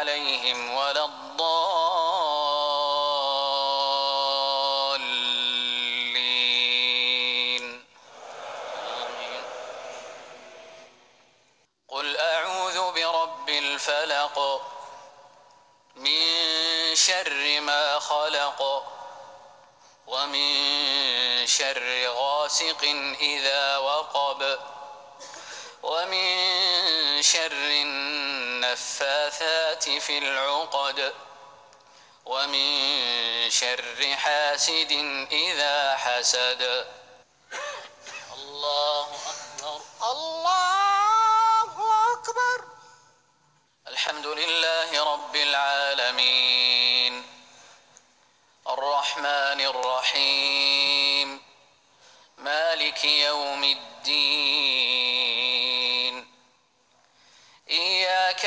عليهم ولا الضالين. قل أعوذ برب الفلق من شر ما خلق ومن شر غاسق إذا وقب ومن شر النفاثات في العقد ومن شر حاسد إذا حسد. الله أكبر. الله أكبر. الحمد لله رب العالمين. الرحمن الرحيم. مالك يوم الدين إياك